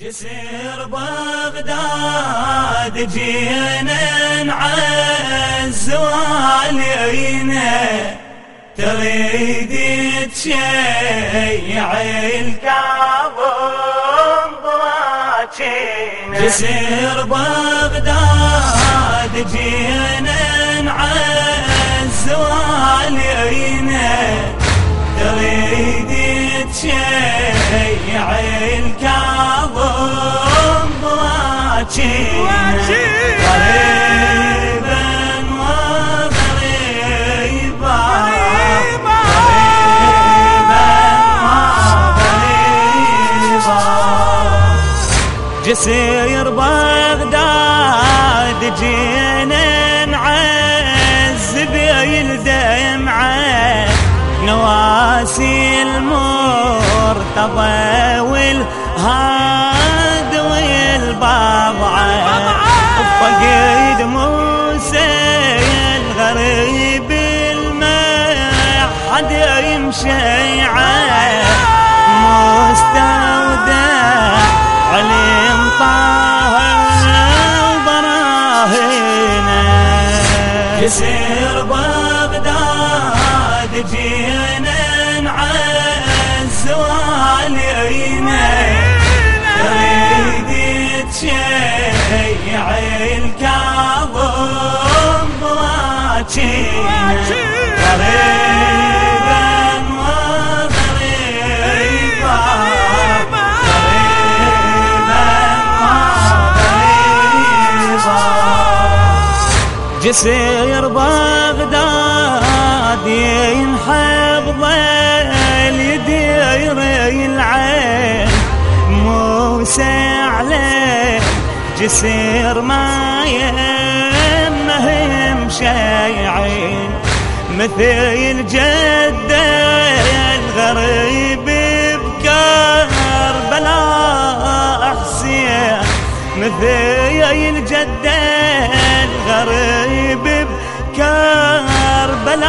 جسر بغداد جينا نعز والينا تريد تشيع الكاظم ضواجينا جسر بغداد جينا نعز والينا تريد تشيع الكاظم وغريبا. قريبا وغريبا جسير بغداد جينا نعز بيلدمعه نواسي المرتضى والهاد يسير بغداد جينا نعز والينا تريد تشيع الكاظم ضواجينا جسير بغداد ينحب اليدير العين. موسى عليه جسير ما يمهم شيعين. مثل جده الغريب بكربلاء حسين. مثل جده الغريب بكربلاء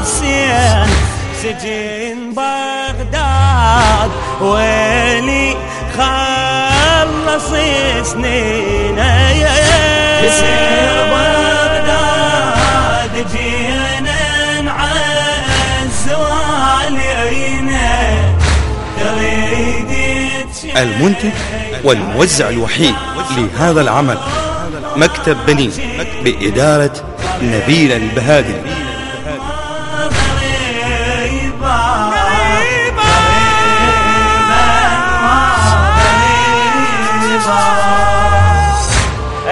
حسين سجن بغداد ويلي خلص يسير بغداد جينا المنتج والموزع الوحيد لهذا العمل. مكتب بنين بإدارة نبيل البهادلي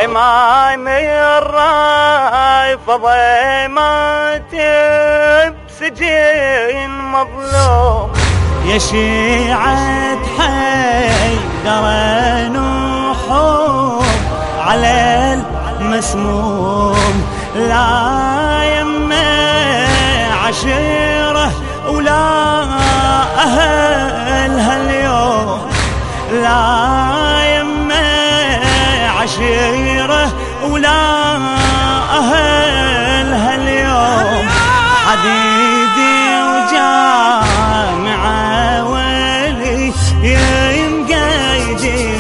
إمام الرايف ضيمات بسجين مظلوم. يا شيعة حيدر نحوم على المسموم لا يمه عشيرة ولا أهلها اليوم. لا يمه عشيرة ولا أهلها اليوم. حديدي وجامعة ولي يمقايدينا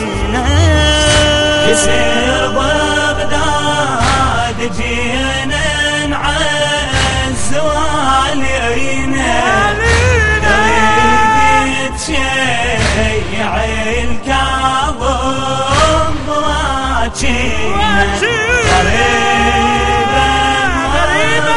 ضواجينا قريبا قريبا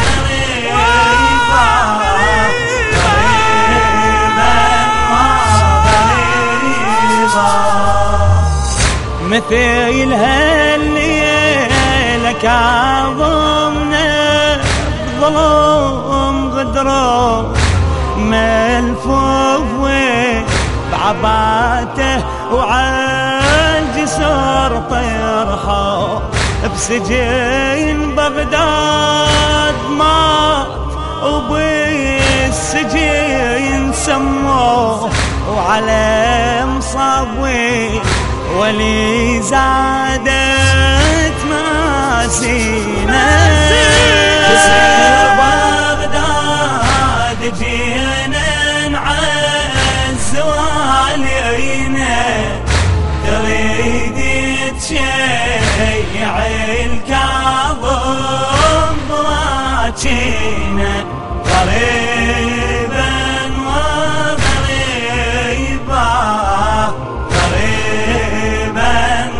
مثل هالليلة كاظمنا بظلم غدروا ملفوف بعباته وعن جسر طيرحه بسجين بغداد مات وبالسجين سموه وعلى مصابوي ولي زادت ماسينا بغداد جينا نعز تشيع الكاظم ضراجينا غريبا وغريبا غريبا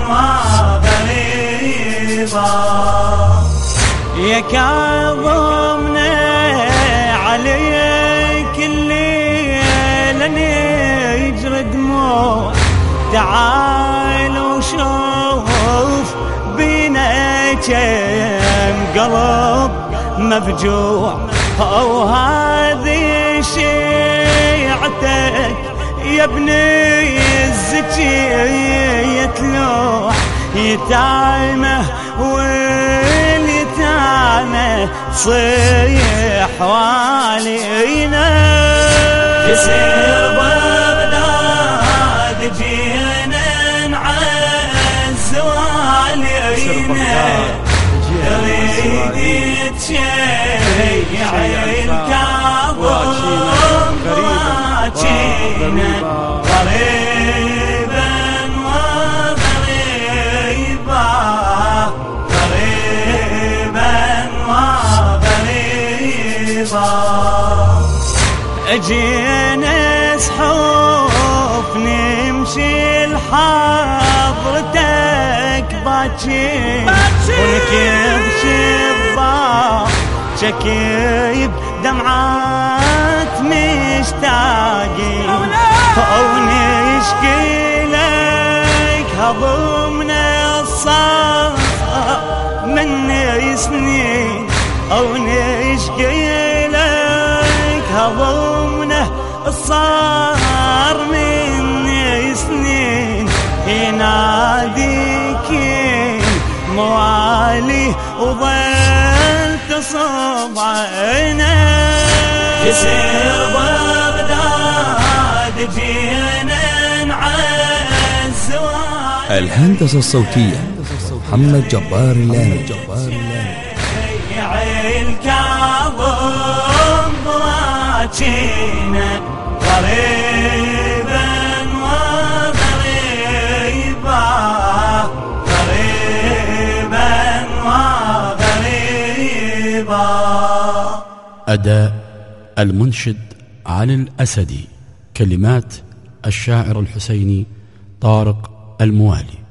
وغريبا. يا كاظمنا عليك الليل يجري دموع تعال كم قلب مفجوع. أو هذه شيعتك يا ابني الزكي يتلوح. يتعمه واليتامى صيح والينا. يسير يريد تشيع الكاظم راجينا غريبا وغريبا غريبا وغريبا اجينا سحوف نمشي لحضرتك شباك شكيب دمعات مشتاقين. أو نشكي لك هضمنا الصف من سنين أو نشكي لك هضمنا الصار من سنين يناديك موالي وظل تصب عينه. يسير بغداد جينا نعز الهندسة الصوتية محمد جبار اللامي الكاظم ضراجينا غريبا أداء المنشد علي الأسدي كلمات الشاعر الحسيني طارق الموالي.